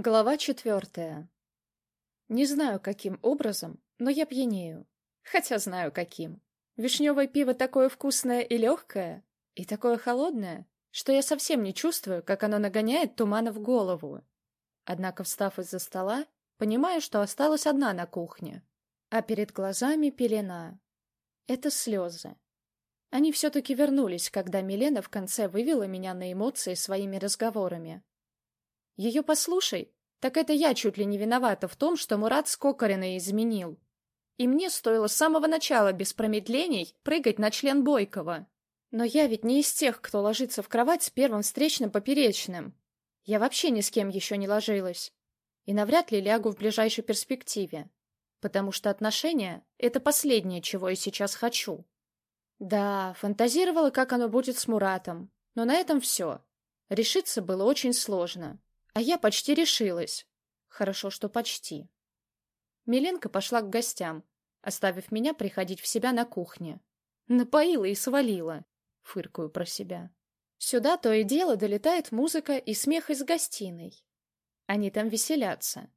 Глава четвертая. Не знаю, каким образом, но я пьянею. Хотя знаю, каким. Вишневое пиво такое вкусное и легкое, и такое холодное, что я совсем не чувствую, как оно нагоняет тумана в голову. Однако, встав из-за стола, понимаю, что осталась одна на кухне, а перед глазами пелена. Это слезы. Они все-таки вернулись, когда Милена в конце вывела меня на эмоции своими разговорами. Ее послушай, так это я чуть ли не виновата в том, что Мурат с Кокориной изменил. И мне стоило с самого начала без промедлений прыгать на член Бойкова. Но я ведь не из тех, кто ложится в кровать с первым встречным поперечным. Я вообще ни с кем еще не ложилась. И навряд ли лягу в ближайшей перспективе. Потому что отношения — это последнее, чего я сейчас хочу. Да, фантазировала, как оно будет с Муратом. Но на этом все. Решиться было очень сложно. А я почти решилась. Хорошо, что почти. Миленко пошла к гостям, оставив меня приходить в себя на кухне. Напоила и свалила, фыркаю про себя. Сюда то и дело долетает музыка и смех из гостиной. Они там веселятся.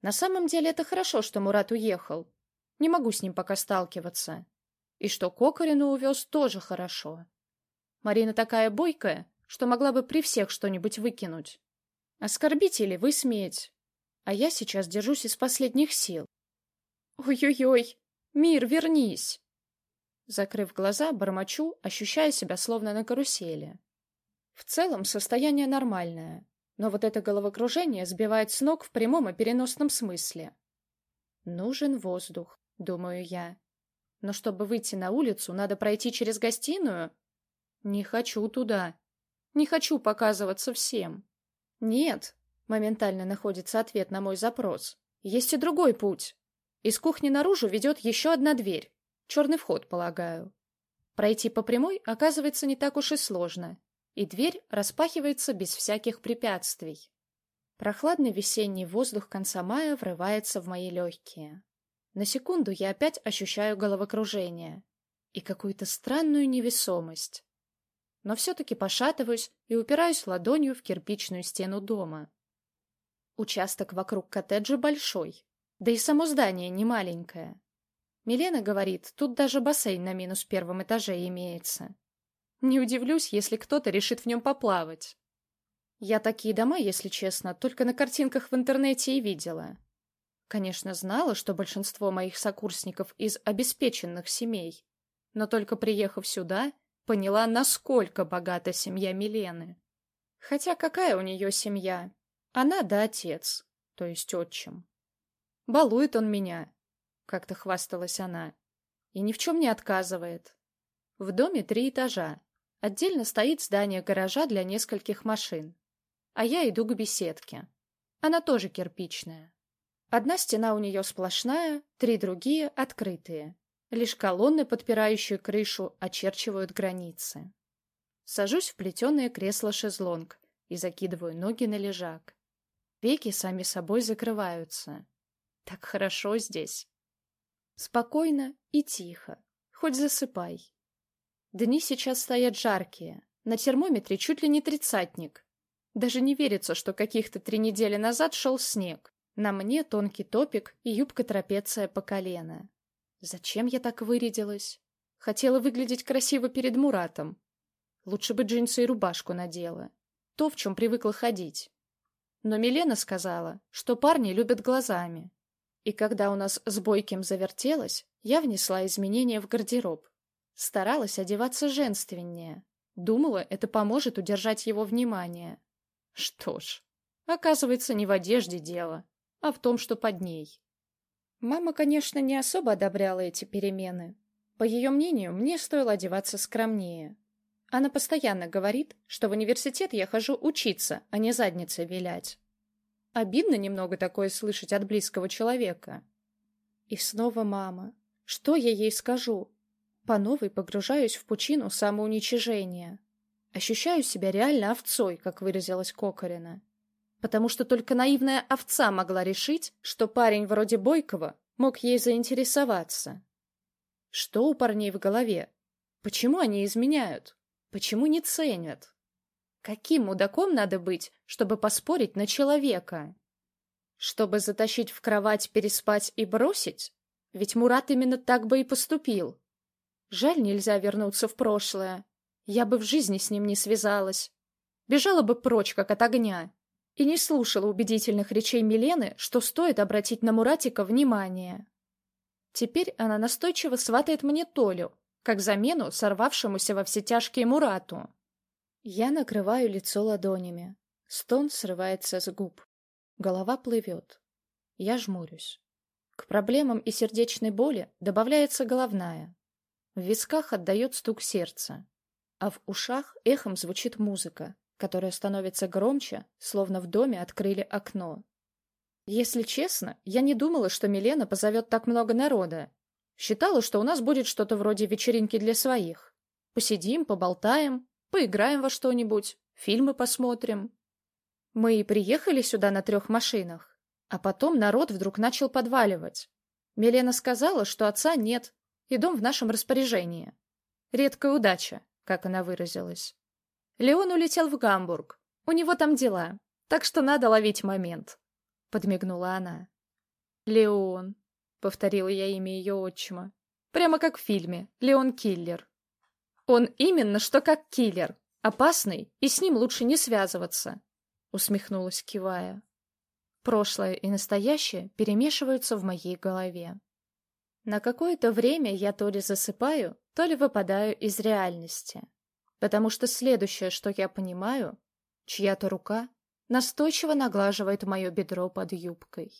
На самом деле это хорошо, что Мурат уехал. Не могу с ним пока сталкиваться. И что Кокорину увез, тоже хорошо. Марина такая бойкая, что могла бы при всех что-нибудь выкинуть. Оскорбить или высмеять. А я сейчас держусь из последних сил. Ой-ой-ой, мир, вернись! Закрыв глаза, бормочу, ощущая себя словно на карусели. В целом состояние нормальное, но вот это головокружение сбивает с ног в прямом и переносном смысле. Нужен воздух, думаю я. Но чтобы выйти на улицу, надо пройти через гостиную? Не хочу туда. Не хочу показываться всем. «Нет», — моментально находится ответ на мой запрос. «Есть и другой путь. Из кухни наружу ведет еще одна дверь. Черный вход, полагаю. Пройти по прямой оказывается не так уж и сложно, и дверь распахивается без всяких препятствий. Прохладный весенний воздух конца мая врывается в мои легкие. На секунду я опять ощущаю головокружение и какую-то странную невесомость но все-таки пошатываюсь и упираюсь ладонью в кирпичную стену дома. Участок вокруг коттеджа большой, да и само здание не маленькое. Милена говорит, тут даже бассейн на минус первом этаже имеется. Не удивлюсь, если кто-то решит в нем поплавать. Я такие дома, если честно, только на картинках в интернете и видела. Конечно, знала, что большинство моих сокурсников из обеспеченных семей, но только приехав сюда, поняла, насколько богата семья Милены. Хотя какая у нее семья? Она да отец, то есть отчим. Балует он меня, как-то хвасталась она, и ни в чем не отказывает. В доме три этажа. Отдельно стоит здание гаража для нескольких машин. А я иду к беседке. Она тоже кирпичная. Одна стена у нее сплошная, три другие — открытые. Лишь колонны, подпирающие крышу, очерчивают границы. Сажусь в плетеное кресло-шезлонг и закидываю ноги на лежак. Веки сами собой закрываются. Так хорошо здесь. Спокойно и тихо. Хоть засыпай. Дни сейчас стоят жаркие. На термометре чуть ли не тридцатник. Даже не верится, что каких-то три недели назад шел снег. На мне тонкий топик и юбка-трапеция по колено. Зачем я так вырядилась? Хотела выглядеть красиво перед Муратом. Лучше бы джинсы и рубашку надела. То, в чем привыкла ходить. Но Милена сказала, что парни любят глазами. И когда у нас с Бойким завертелось, я внесла изменения в гардероб. Старалась одеваться женственнее. Думала, это поможет удержать его внимание. Что ж, оказывается, не в одежде дело, а в том, что под ней. Мама, конечно, не особо одобряла эти перемены. По ее мнению, мне стоило одеваться скромнее. Она постоянно говорит, что в университет я хожу учиться, а не задницей вилять. Обидно немного такое слышать от близкого человека. И снова мама. Что я ей скажу? По новой погружаюсь в пучину самоуничижения. Ощущаю себя реально овцой, как выразилась Кокорина потому что только наивная овца могла решить, что парень вроде Бойкова мог ей заинтересоваться. Что у парней в голове? Почему они изменяют? Почему не ценят? Каким мудаком надо быть, чтобы поспорить на человека? Чтобы затащить в кровать, переспать и бросить? Ведь Мурат именно так бы и поступил. Жаль, нельзя вернуться в прошлое. Я бы в жизни с ним не связалась. Бежала бы прочь, как от огня. И не слушала убедительных речей Милены, что стоит обратить на Муратика внимание. Теперь она настойчиво сватает мне Толю, как замену сорвавшемуся во все тяжкие Мурату. Я накрываю лицо ладонями. Стон срывается с губ. Голова плывет. Я жмурюсь. К проблемам и сердечной боли добавляется головная. В висках отдает стук сердца, а в ушах эхом звучит музыка, которая становится громче, словно в доме открыли окно. Если честно, я не думала, что Милена позовет так много народа. Считала, что у нас будет что-то вроде вечеринки для своих. Посидим, поболтаем, поиграем во что-нибудь, фильмы посмотрим. Мы и приехали сюда на трех машинах, а потом народ вдруг начал подваливать. Милена сказала, что отца нет, и дом в нашем распоряжении. Редкая удача, как она выразилась. Леон улетел в Гамбург. У него там дела, так что надо ловить момент подмигнула она. «Леон», — повторила я имя ее отчима. «Прямо как в фильме. Леон Киллер». «Он именно что как киллер. Опасный, и с ним лучше не связываться», — усмехнулась, кивая. Прошлое и настоящее перемешиваются в моей голове. На какое-то время я то ли засыпаю, то ли выпадаю из реальности. Потому что следующее, что я понимаю, чья-то рука настойчиво наглаживает мое бедро под юбкой.